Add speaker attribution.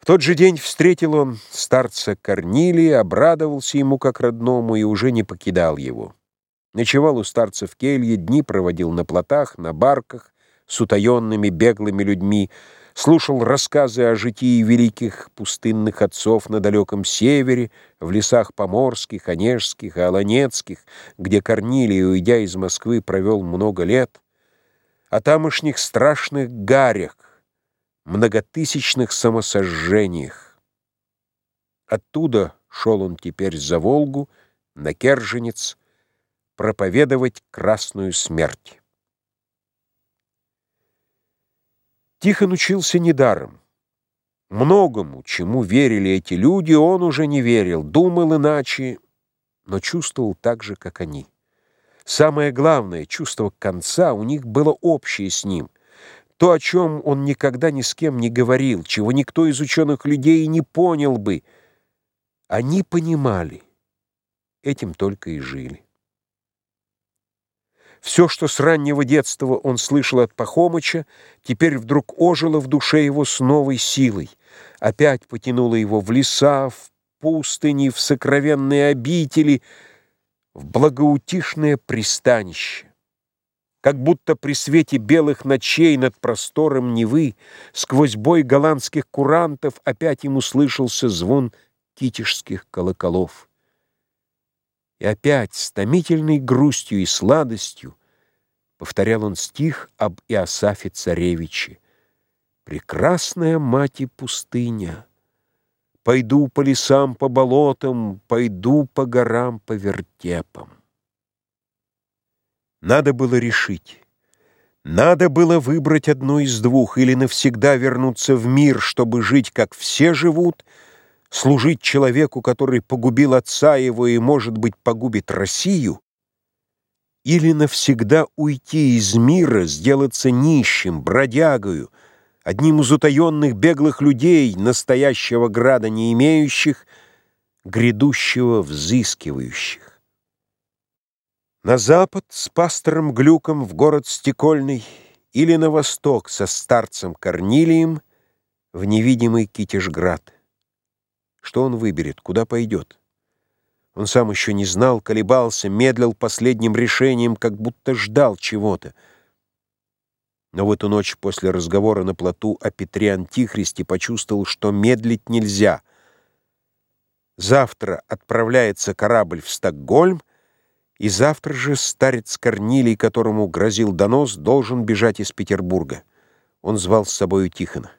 Speaker 1: В тот же день встретил он старца Корнилия, обрадовался ему как родному и уже не покидал его. Ночевал у старца в келье, дни проводил на плотах, на барках, с утаенными беглыми людьми, слушал рассказы о житии великих пустынных отцов на далеком севере, в лесах поморских, онежских и олонецких, где Корнилий, уйдя из Москвы, провел много лет, о тамошних страшных гарях, многотысячных самосожжениях. Оттуда шел он теперь за Волгу, на Керженец, проповедовать красную смерть. Тихон учился недаром. Многому, чему верили эти люди, он уже не верил, думал иначе, но чувствовал так же, как они. Самое главное, чувство конца у них было общее с ним. То, о чем он никогда ни с кем не говорил, чего никто из ученых людей не понял бы, они понимали. Этим только и жили. Все, что с раннего детства он слышал от Пахомыча, теперь вдруг ожило в душе его с новой силой. Опять потянуло его в леса, в пустыни, в сокровенные обители, в благоутишное пристанище. Как будто при свете белых ночей над простором Невы, сквозь бой голландских курантов, опять ему слышался звон китежских колоколов. И опять с томительной грустью и сладостью повторял он стих об Иосафе Царевиче. «Прекрасная мать и пустыня, пойду по лесам, по болотам, пойду по горам, по вертепам». Надо было решить. Надо было выбрать одну из двух или навсегда вернуться в мир, чтобы жить, как все живут — служить человеку, который погубил отца его и, может быть, погубит Россию, или навсегда уйти из мира, сделаться нищим, бродягою, одним из утаенных беглых людей, настоящего града не имеющих, грядущего взыскивающих. На запад с пастором Глюком в город Стекольный или на восток со старцем Корнилием в невидимый Китежград. Что он выберет, куда пойдет? Он сам еще не знал, колебался, медлил последним решением, как будто ждал чего-то. Но в эту ночь после разговора на плоту о Петре Антихристе почувствовал, что медлить нельзя. Завтра отправляется корабль в Стокгольм, и завтра же старец Корнилий, которому грозил донос, должен бежать из Петербурга. Он звал с собою Тихона.